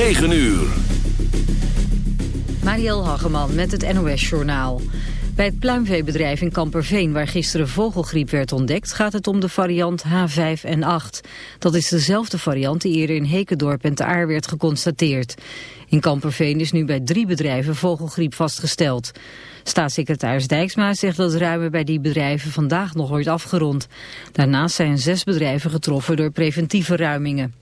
9 uur. Mariel Hageman met het NOS Journaal. Bij het pluimveebedrijf in Kamperveen, waar gisteren vogelgriep werd ontdekt, gaat het om de variant H5N8. Dat is dezelfde variant die eerder in Hekendorp en Te Aar werd geconstateerd. In Kamperveen is nu bij drie bedrijven vogelgriep vastgesteld. Staatssecretaris Dijksma zegt dat ruimen bij die bedrijven vandaag nog wordt afgerond. Daarnaast zijn zes bedrijven getroffen door preventieve ruimingen.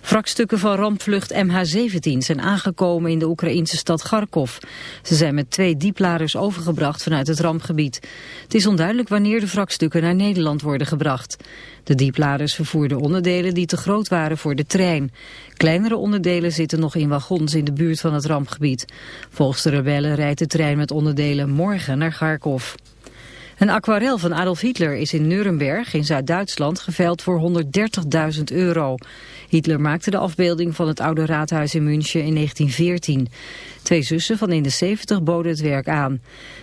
Wrakstukken van rampvlucht MH17 zijn aangekomen in de Oekraïnse stad Kharkov. Ze zijn met twee diepladers overgebracht vanuit het rampgebied. Het is onduidelijk wanneer de wrakstukken naar Nederland worden gebracht. De diepladers vervoerden onderdelen die te groot waren voor de trein. Kleinere onderdelen zitten nog in wagons in de buurt van het rampgebied. Volgens de rebellen rijdt de trein met onderdelen morgen naar Kharkov. Een aquarel van Adolf Hitler is in Nuremberg in Zuid-Duitsland geveild voor 130.000 euro. Hitler maakte de afbeelding van het oude raadhuis in München in 1914. Twee zussen van in de 70 boden het werk aan.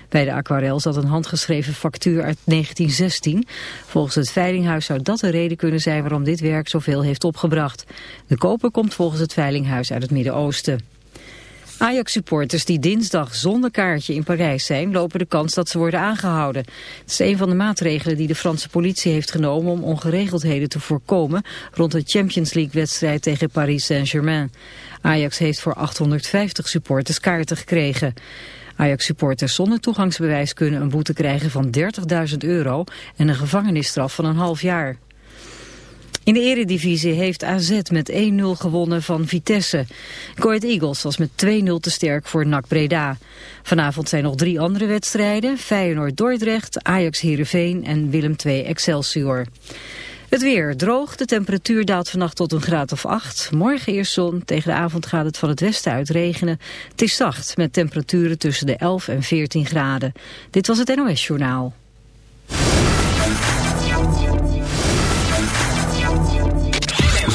Bij de aquarel zat een handgeschreven factuur uit 1916. Volgens het Veilinghuis zou dat de reden kunnen zijn waarom dit werk zoveel heeft opgebracht. De koper komt volgens het Veilinghuis uit het Midden-Oosten. Ajax-supporters die dinsdag zonder kaartje in Parijs zijn... lopen de kans dat ze worden aangehouden. Het is een van de maatregelen die de Franse politie heeft genomen... om ongeregeldheden te voorkomen rond de Champions League-wedstrijd tegen Paris Saint-Germain. Ajax heeft voor 850 supporters kaarten gekregen. Ajax-supporters zonder toegangsbewijs kunnen een boete krijgen van 30.000 euro... en een gevangenisstraf van een half jaar. In de eredivisie heeft AZ met 1-0 gewonnen van Vitesse. Go Eagles was met 2-0 te sterk voor NAC Breda. Vanavond zijn nog drie andere wedstrijden. Feyenoord-Dordrecht, Ajax-Herenveen en Willem II Excelsior. Het weer droog, de temperatuur daalt vannacht tot een graad of 8. Morgen eerst zon, tegen de avond gaat het van het westen uit regenen. Het is zacht, met temperaturen tussen de 11 en 14 graden. Dit was het NOS Journaal.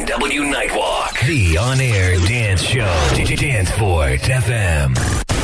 NW Nightwalk. The on-air dance show. Danceport FM.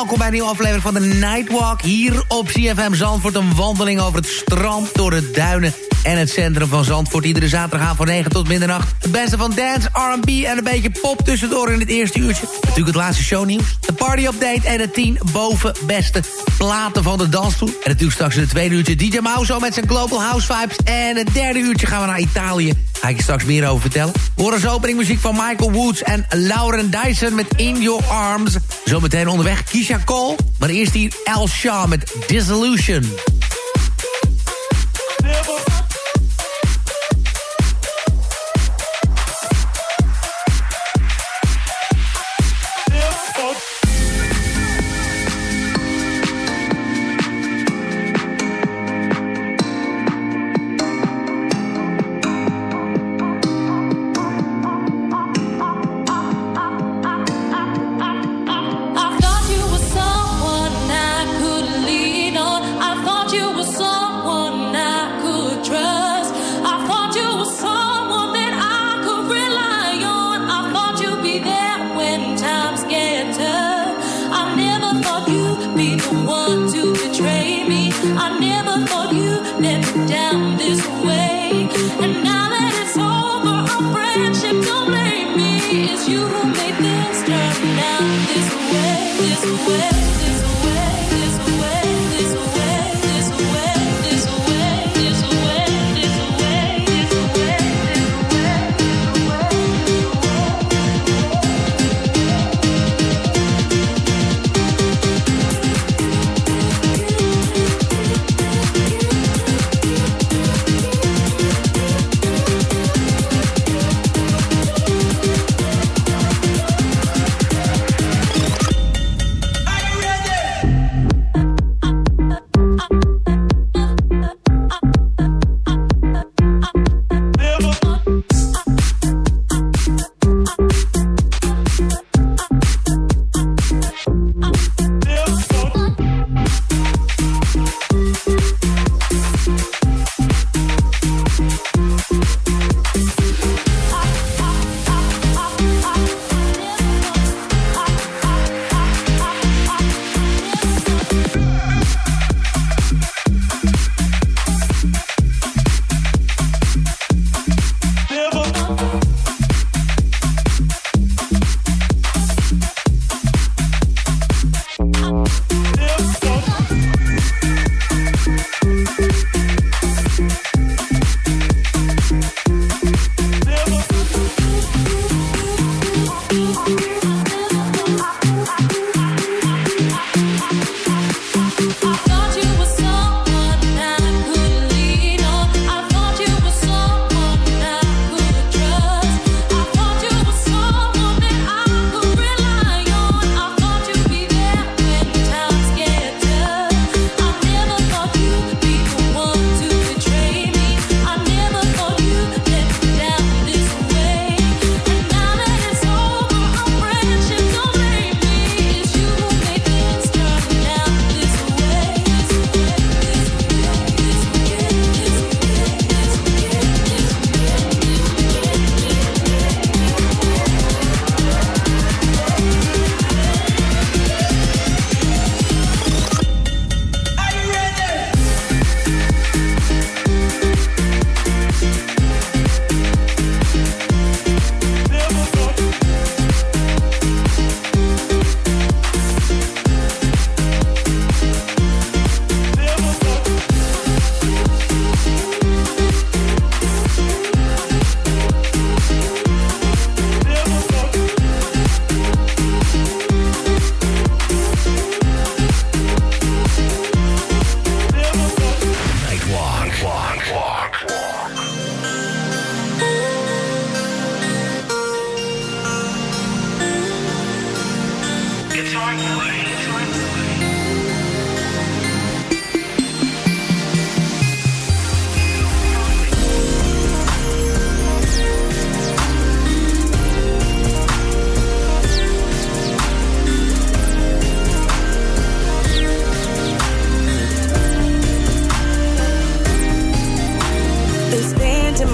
welkom bij een nieuwe aflevering van de Nightwalk. Hier op CFM Zandvoort een wandeling over het strand, door de duinen en het centrum van Zandvoort. Iedere zaterdag van 9 tot middernacht. Het beste van dance, R&B en een beetje pop tussendoor in het eerste uurtje. Natuurlijk het laatste shownieuws. De party update en de 10 boven beste platen van de dansvloer. En natuurlijk straks in het tweede uurtje DJ Mauso met zijn Global House Vibes. En het derde uurtje gaan we naar Italië. Ga ik je straks meer over vertellen. Hoor als opening muziek van Michael Woods en Lauren Dyson met In Your Arms. Zometeen onderweg Kisha Cole. Maar eerst hier El Shaw met Dissolution.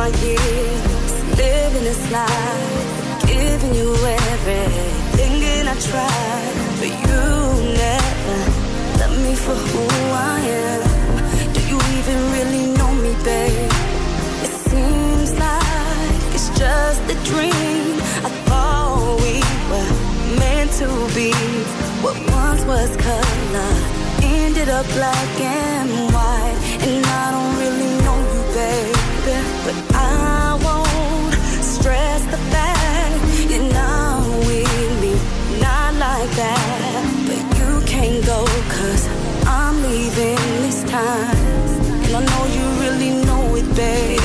my years living this life, giving you everything I tried, but you never love me for who I am. Do you even really know me, babe? It seems like it's just a dream. I thought we were meant to be. What once was color ended up black and white, and I don't this time. And I know you really know it, babe.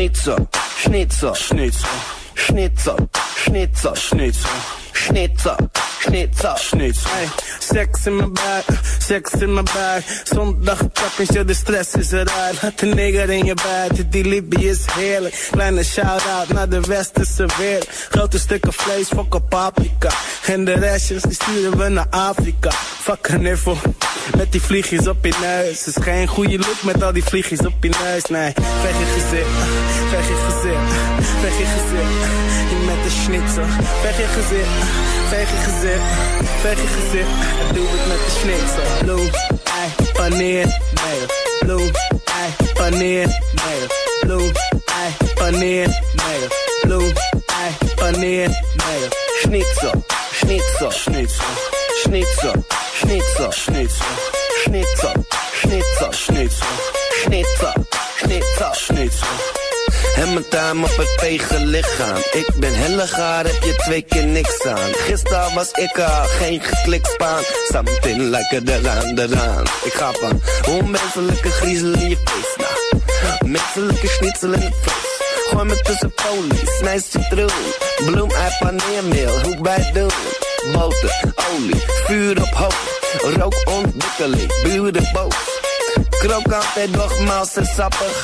Schnitzer, Schnitzer, Schnitzer, Schnitzer, Schnitzer, Schnitzer. Schnitzer, Schnitzer, Schnitzer. Hey, seks in mijn buik, sex in mijn buik. Zondag pakjes je de stress is eruit. Laat de nigger in je buiten, die Libië is heerlijk. Kleine shout-out naar de westerse wereld. Grote stukken vlees, fuck op paprika. En de restjes, die sturen we naar Afrika. Fuck een niffel, met die vliegjes op je neus. Is geen goede look met al die vliegjes op je neus, nee. Weg je gezicht, verg je gezicht, verg je gezicht. Je met de schnitzel, verg je gezicht. Fake gezicht, fake gezicht. En doe het met de schnitzel. Bloem, ei, paneer, mail. Bloem, ei, paneer, mail. Bloem, ei, paneer, mail. Bloem, ei, paneer, mail. Schnitzel, schnitzel, schnitzel. Schnitzel, schnitzel, schnitzel. Schnitzel, schnitzel, schnitzel. Schnitzel, schnitzel, schnitzel. En mijn duim op het vege lichaam. Ik ben hellegaar, heb je twee keer niks aan. Gisteren was ik al geen geklikt spaan. Something like a eraan, eraan. Ik ga van onmenselijke griezel in je face. Nou, menselijke schnitzel in het vlees. Gooi me tussen polies, snij citroen. Bloem uit paneermeel, hoe bij doen. Boter, olie, vuur op hoog. Rookontwikkeling, buren boos. Krokant en nogmaals en sappig.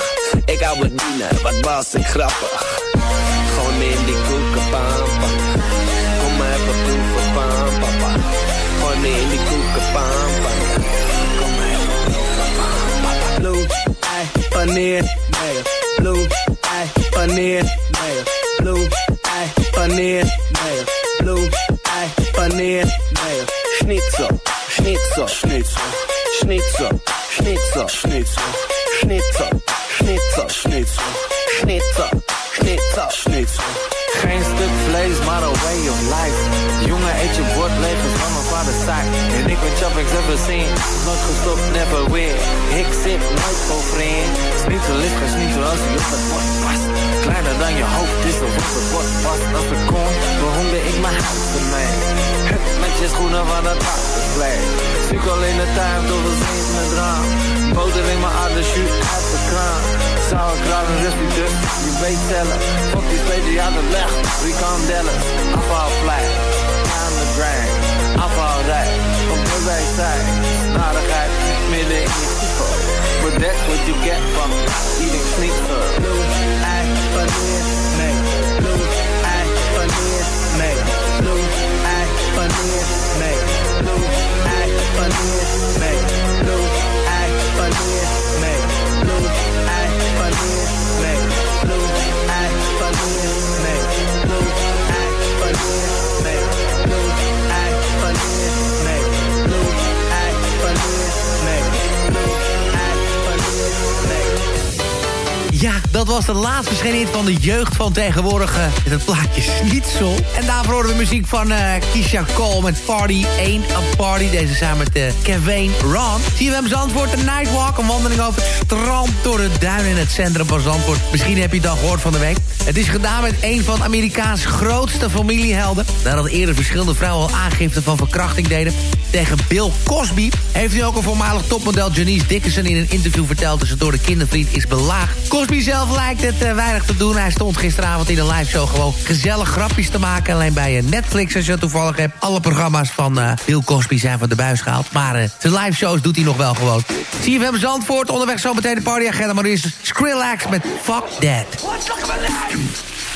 Ik hou het dienen, wat was ik grappig. Gewoon in die koekenpan. Kom maar even proeven van papa. Gewoon in die koekenpan. Kom maar even proeven van papa. Blue, ei, paneer, nee. Blue, ei, paneer, nee. Blue, ei, paneer, nee. Blue, ei, paneer, nee. Schnitzel, schnitzel, schnitzel, Schnitzer, Schnitzer, Schnitzer, Schnitzer, Schnitzer, Schnitzer, Schnitzer. Ik choppings ever seen. Nooit gestopt, never weer. Ik zit nooit voor vriend. Snietsel is geen snietsel als hij op het bord past. Kleiner dan je hoofd is of op het bord past. Als ik kon, behoorde ik mijn huis ermee. Hup, Met je schoenen van het achterkleed. Zoek al in de tuin, tot we zien mijn droom. Boter in mijn adem, shoot uit de kraan. Sauerkraut en rust dus, je weet tellen. Fuck die tweede aan de leg, wie kan dellen? Afvalvlei, aan de grind. De wij Snarigheid, midden in je. But that's what you get from eating sneaker. Blue, ei, paneer, nee. Blue, ei, paneer, nee. Blue, ei, paneer, nee. Blue, ei, paneer, nee. Dat was de laatste verschijning van de jeugd van tegenwoordig. eh, met het plaatje Schnitzel. En daarvoor horen we de muziek van eh Kisha Cole met Party Ain't a Party. Deze samen met uh, Kevin Ron. CFM Zandvoort, een nightwalk. Een wandeling over het strand door het duin in het centrum van Zandvoort. Misschien heb je het al gehoord van de week. Het is gedaan met een van Amerikaans grootste familiehelden. Nadat eerder verschillende vrouwen al aangifte van verkrachting deden tegen Bill Cosby... heeft nu ook een voormalig topmodel Janice Dickinson in een interview verteld... dat ze door de kindervriend is belaagd. Cosby zelf lijkt het eh, weinig te doen. Hij stond gisteravond in een live show gewoon gezellig grapjes te maken. Alleen bij eh, Netflix, als je het toevallig hebt. Alle programma's van eh, Bill Cosby zijn van de buis gehaald. Maar zijn live shows doet hij nog wel gewoon. CFM Zandvoort, onderweg zo meteen de partyagenda. Maar nu is Skrillex met Fuck That. that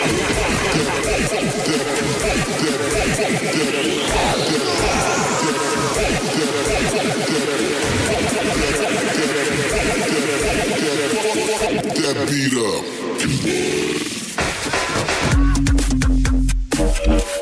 beat up.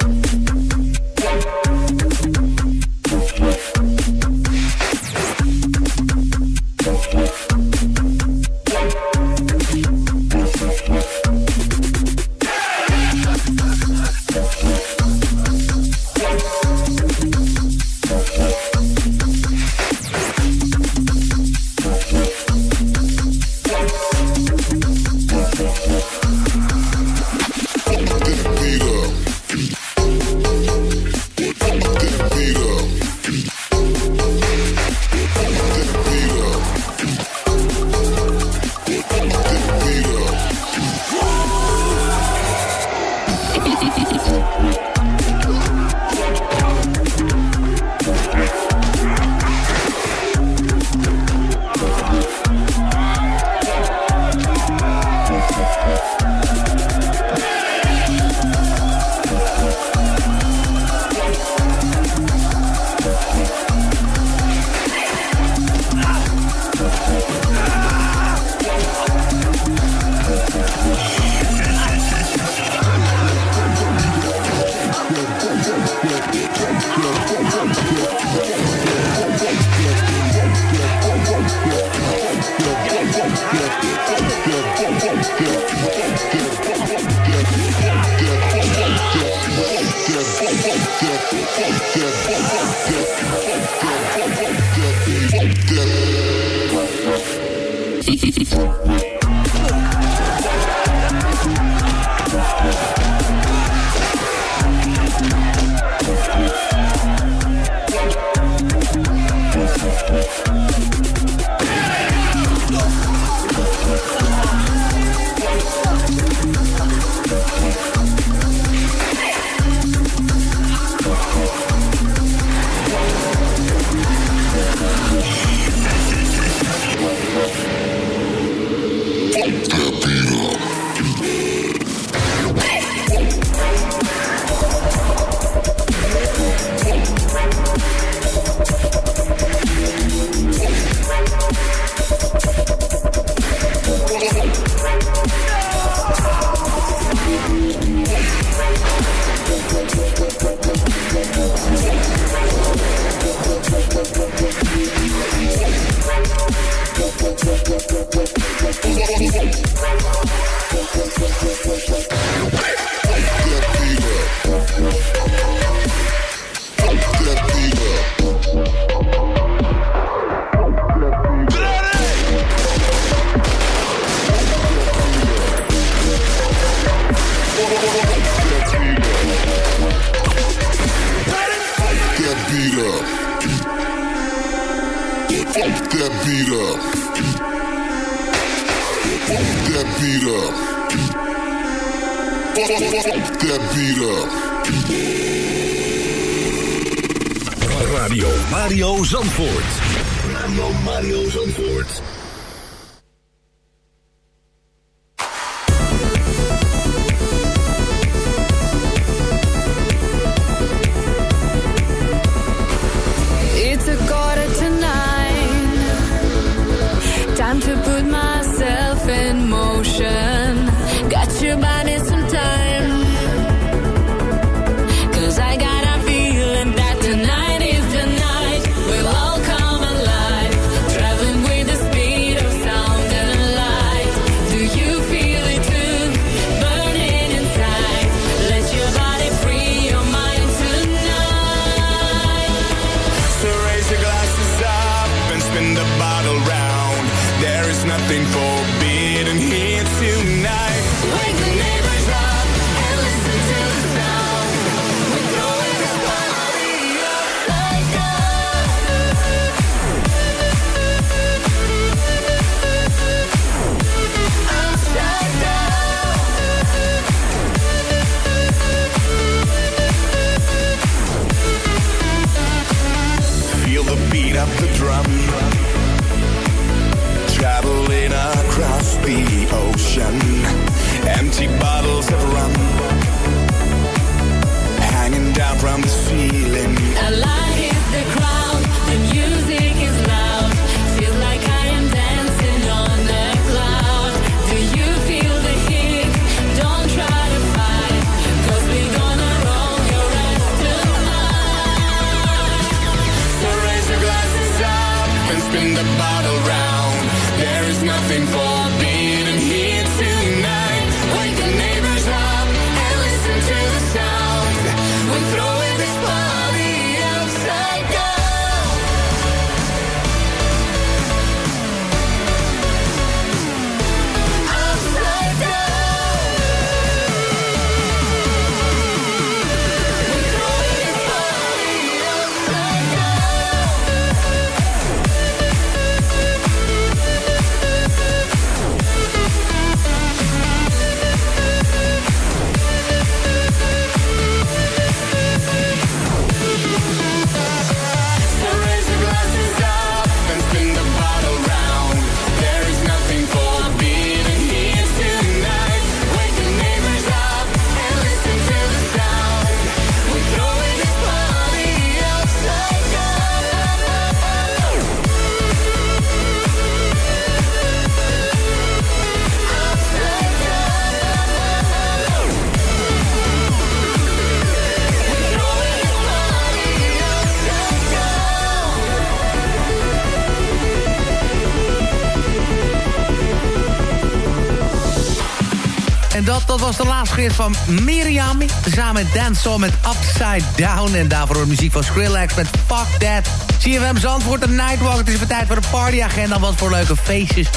Van Miriam. Samen met met Upside Down. En daarvoor muziek van Skrillex met Fuck That. CFM Zandvoort, de Nightwalk. Het is weer tijd voor de partyagenda. Wat voor leuke feestjes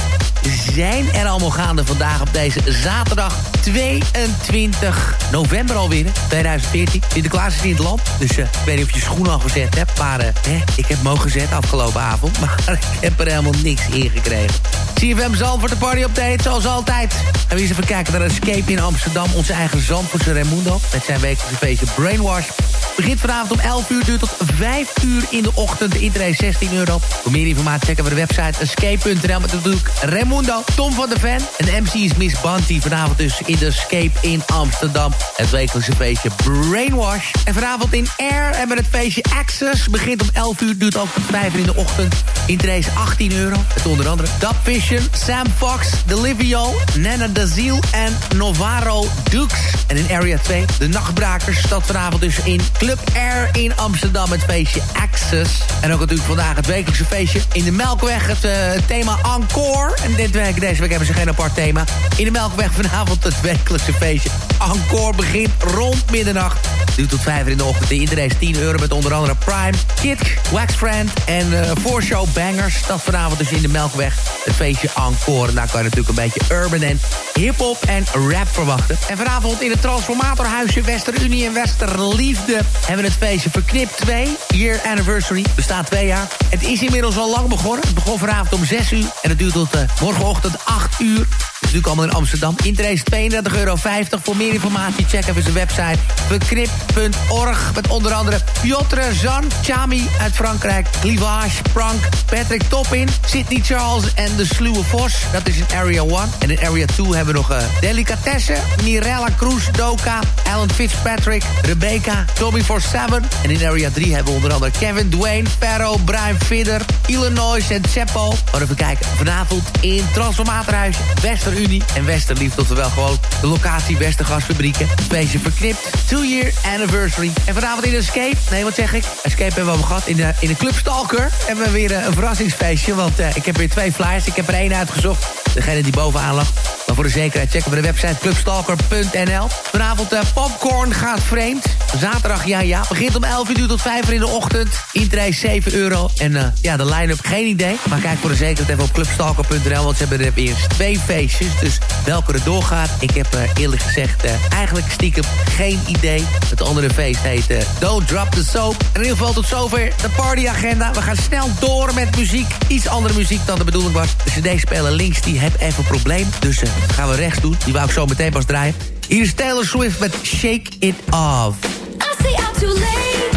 zijn er allemaal gaande vandaag op deze zaterdag 22 november alweer, 2014. Sinterklaas is in het land, dus uh, ik weet niet of je schoenen al gezet hebt. Maar uh, ik heb hem ook gezet afgelopen avond, maar ik heb er helemaal niks in gekregen. CFM voor de party update, zoals altijd. En we eens even kijken naar Escape in Amsterdam. Onze eigen Zandvoortse Raimundo. Met zijn wekelijkse feestje Brainwash. Begint vanavond om 11 uur, duurt tot 5 uur in de ochtend. De intree 16 euro. Voor meer informatie checken we de website escape.nl. Met natuurlijk Raimundo, Tom van de Ven. En MC is Miss Banty. Vanavond dus in de Escape in Amsterdam. Het wekelijkse feestje Brainwash. En vanavond in Air hebben we het feestje Access. Begint om 11 uur, duurt ook tot 5 uur in de ochtend. Intree is 18 euro. Met onder andere Dub Vision, Sam Fox, Delivio, Nana Daziel en Novaro Dukes. En in Area 2 de Nachtbrakers. Dat vanavond dus in Club Air in Amsterdam. Het feestje Access. En ook natuurlijk vandaag het wekelijkse feestje in de Melkweg. Het uh, thema Encore. En dit week, deze week hebben ze geen apart thema. In de Melkweg vanavond het wekelijkse feestje Encore begint rond middernacht. Nu tot 5 in de ochtend. De iedereen 10 euro met onder andere Prime, Kid, Waxfriend en uh, Voorshow Bangers. Dat vanavond dus in de Melkweg. Het feestje Encore. En daar kan je natuurlijk een beetje urban en hip-hop en rap verwachten. En vanavond in het Transformatorhuisje Westerunie en Westerliefde hebben we het feestje Verknip 2. Year Anniversary. Bestaat twee jaar. Het is inmiddels al lang begonnen. Het begon vanavond om 6 uur. En het duurt tot uh, morgenochtend 8 uur natuurlijk allemaal in Amsterdam. Interesse 32,50 euro. Voor meer informatie check even zijn website verkrip.org. Met onder andere Piotr Zan, Chami uit Frankrijk, Clivage, Prank, Patrick Toppin, Sydney Charles en de Sluwe Vos. Dat is in Area 1. En in Area 2 hebben we nog uh, Delicatessen, Mirella Cruz, Doka, Alan Fitzpatrick, Rebecca, Tommy 47. En in Area 3 hebben we onder andere Kevin Dwayne, Perro, Brian Vidder, Illinois en Seppo. Maar even kijken, vanavond in Transformatorhuis, Wester Unie en Westerlief. Tot wel gewoon de locatie Westergasfabrieken. Beetje verknipt. Two year anniversary. En vanavond in Escape. Nee, wat zeg ik? Escape hebben we al gehad. In de, in de Club Stalker hebben we weer uh, een verrassingsfeestje. Want uh, ik heb weer twee flyers. Ik heb er één uitgezocht. Degene die bovenaan lag. Maar voor de zekerheid checken we de website clubstalker.nl. Vanavond uh, Popcorn gaat vreemd. Zaterdag, ja ja. Begint om 11 uur tot 5 uur in de ochtend. Intree 7 euro. En ja, de line-up geen idee. Maar kijk voor de zekerheid even op clubstalker.nl. Want ze hebben er eerst twee feestjes. Dus welke er doorgaat, ik heb uh, eerlijk gezegd eigenlijk stiekem geen idee. Het andere feest heet Don't Drop the Soap. In ieder geval tot zover de partyagenda. We gaan snel door met muziek. Iets andere muziek dan de bedoeling was. De cd-speler links, die heeft even een probleem. Dus gaan we rechts doen. Die wou ik zo meteen pas draaien. Hier is Taylor Swift met Shake It Off. I see I'm too late.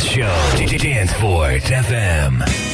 Dance show. Danceport FM.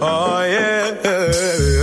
Oh yeah.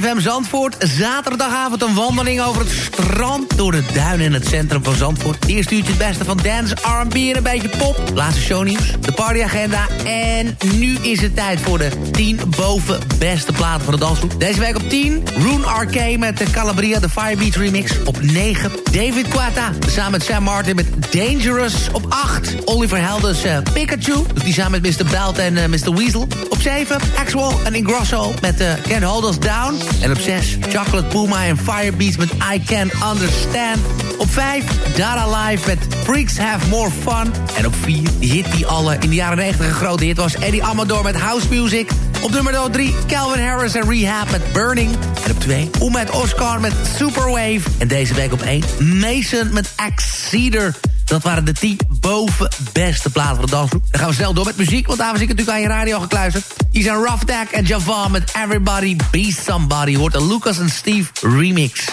ZFM Zandvoort, zaterdagavond een wandeling over het strand... door de duinen in het centrum van Zandvoort. Eerst uurtje het beste van dance, R&B en een beetje pop. Laatste shownieuws, de partyagenda... en nu is het tijd voor de 10 boven beste platen van de dansgroep. Deze week op 10, Rune RK met de Calabria, de Firebeat remix. Op 9, David Quata, samen met Sam Martin met Dangerous. Op 8, Oliver Helders eh, Pikachu, doet hij samen met Mr. Belt en eh, Mr. Weasel. Op 7, Axwell en Ingrosso met eh Can't Hold Down. En op 6, Chocolate Puma en Firebeats met I Can Understand. Op 5, Dada Live met Freaks Have More Fun. En op 4, die hit die alle in de jaren 90 een grote hit was... Eddie Amador met House Music. Op nummer 3, Calvin Harris en Rehab met Burning. En op 2, Oemet Oscar met Superwave. En deze week op 1, Mason met Acceder. Dat waren de 10 boven beste platen van de dansgroep. Dan gaan we snel door met muziek, want daar was ik natuurlijk aan je radio gekluisterd. Hier zijn Rough Deck en Javan met Everybody Be Somebody. Hoort de Lucas en Steve remix.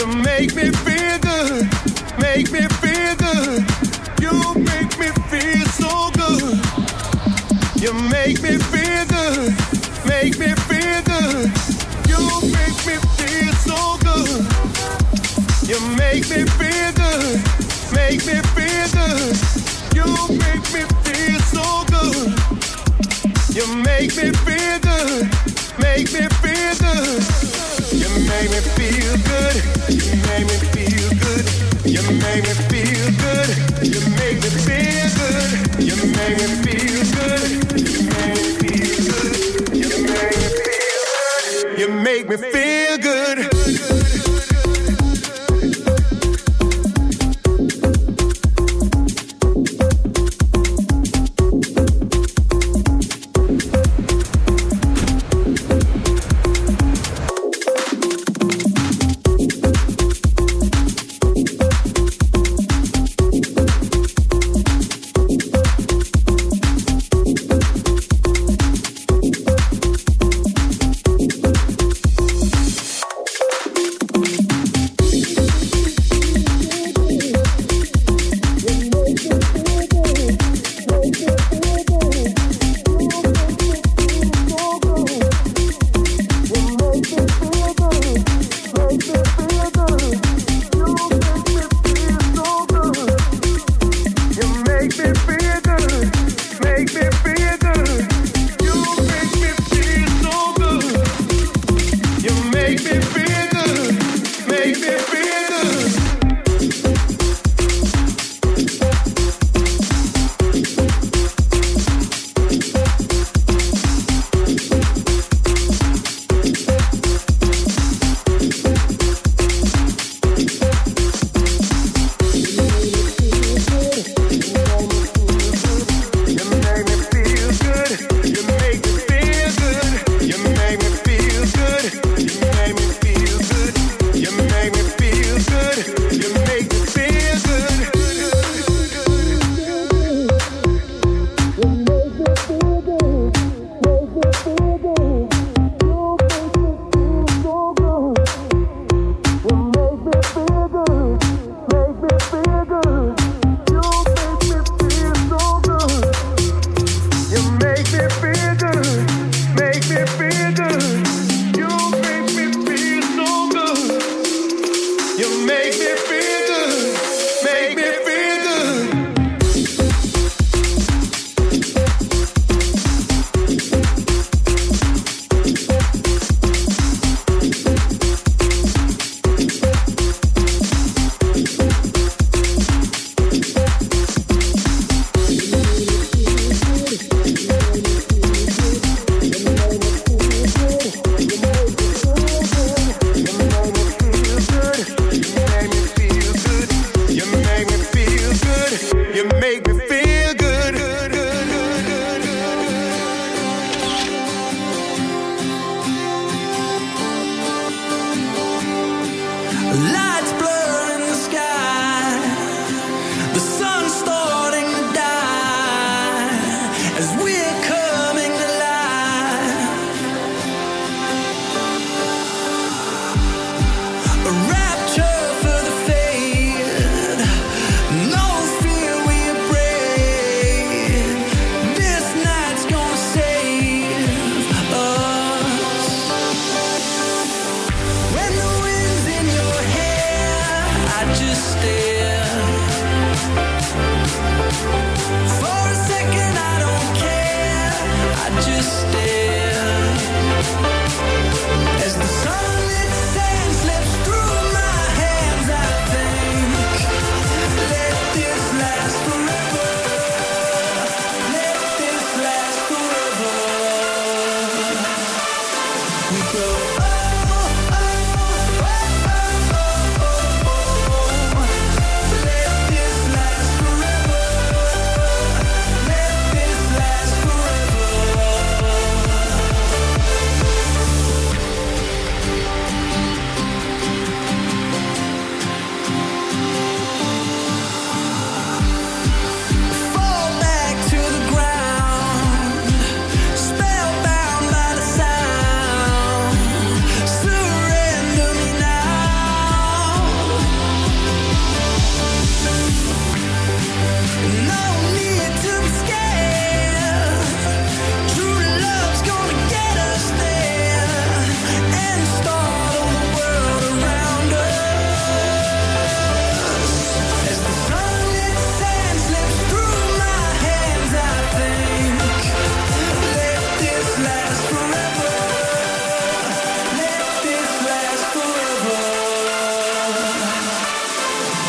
You make me feel good. Make me feel good. You make me feel so good. You make me feel good, make me feel good. You make me feel so good. You make me feel good, make me feel good. You make me feel feel good. You make me feel good, make me feel good. You make me feel good, you made me feel good, you made me feel good, you made it feel good, you made it feel good,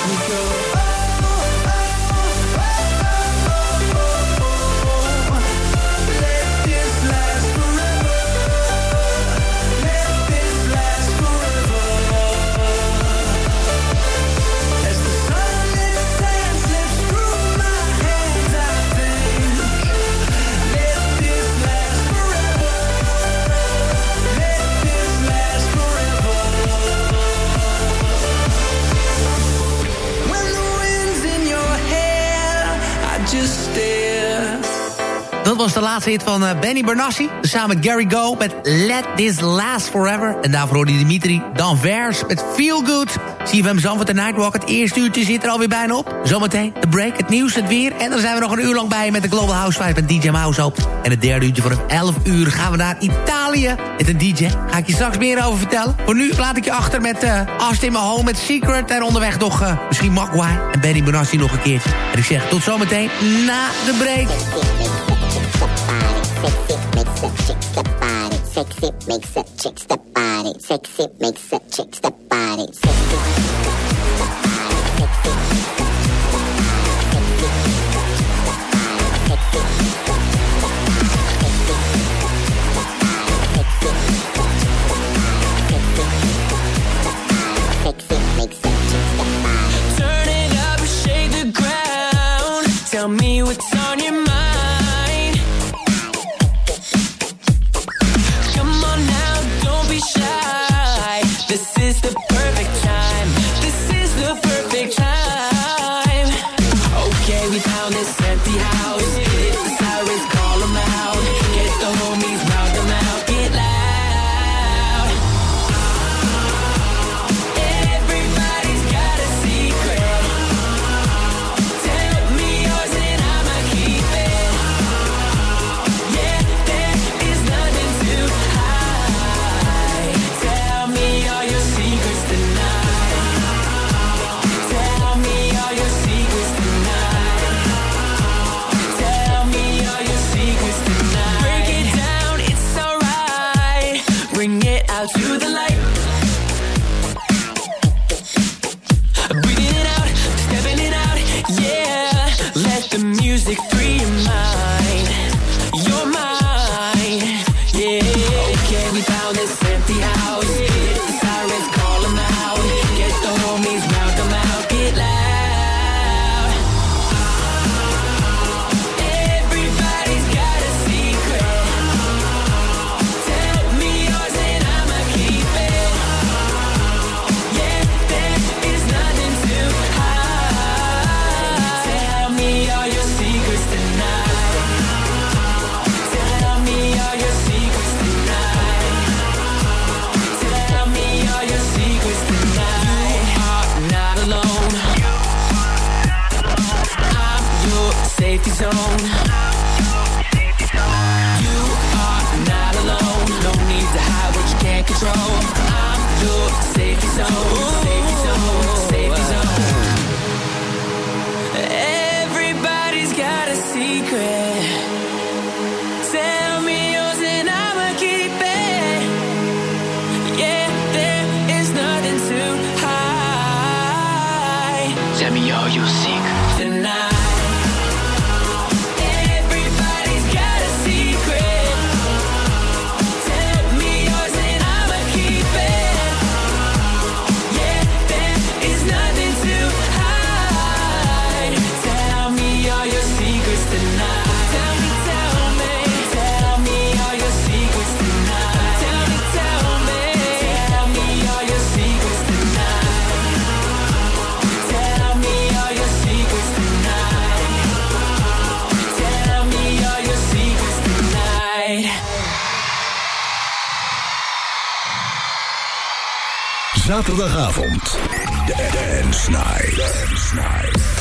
we go. laatste van eh, Benny Bernassi. Samen met Gary Go met Let This Last Forever. En daarvoor hoorde Dimitri Danvers met Feel Good. CFM Zandvoort en Nightwalk. Het eerste uurtje zit er alweer bijna op. Zometeen de break, het nieuws, het weer. En dan zijn we nog een uur lang bij met de Global Housewife met DJ Mouse op. En het derde uurtje vanaf 11 uur gaan we naar Italië. Met een DJ. Ga ik je straks meer over vertellen. Voor nu laat ik je achter met uh, Austin Mahone met Secret. En onderweg nog uh, misschien Magwai en Benny Bernassi nog een keertje. En ik zeg tot zometeen na de break. sexy makes a chick step body. Sexy makes a chick step body. Sexy makes a chick step body. Sexy. Tell me what's Tell me all you seek. zaterdagavond. Dance Night. Dance